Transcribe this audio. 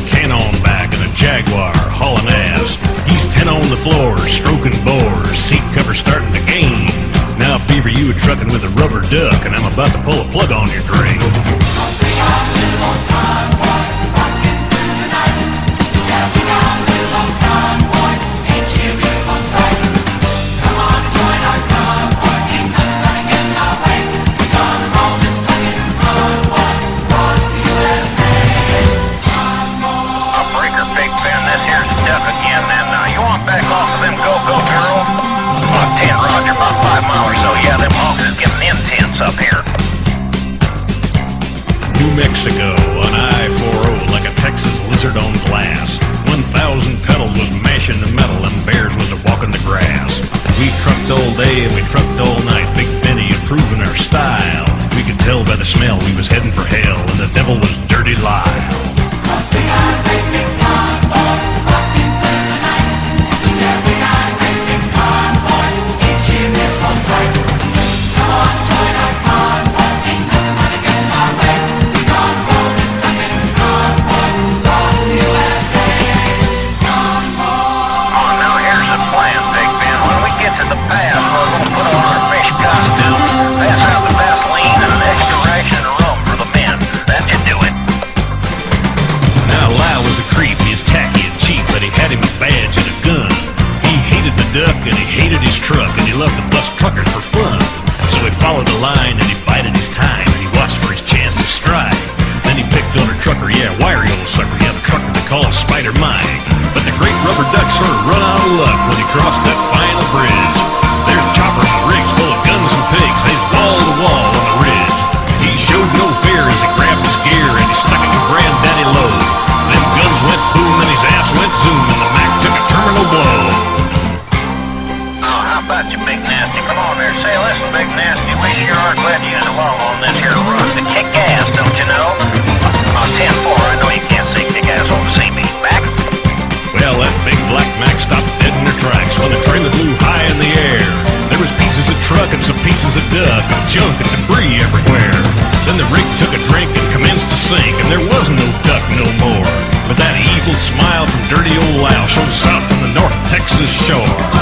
a cannon back and a Jaguar hauling ass. He's 10 on the floor, stroking bores, seat cover starting to gain. Now, Beaver, you a trucking with a rubber duck, and I'm about to pull a plug on your drain. New Mexico on I-40 like a Texas lizard on glass. 1,000 pedals was mashing the metal and bears was a walking the grass. We trucked all day and we trucked all night. Big Benny improving our style. We could tell by the smell we was heading for hell and the devil was Dirty Lyle. Loved to bust truckers for fun. So he followed the line and he bided his time and he watched for his chance to strike. Then he picked on a trucker, yeah, wiry old sucker, yeah, the trucker they call Spider Mike. But the great rubber duck sort of run out of luck when he crossed that final bridge. Mac stopped dead in their tracks when the trailer flew high in the air. There was pieces of truck and some pieces of duck, and junk and debris everywhere. Then the rig took a drink and commenced to sink, and there was no duck no more. But that evil smile from dirty old Lyle showed south from the North Texas shore.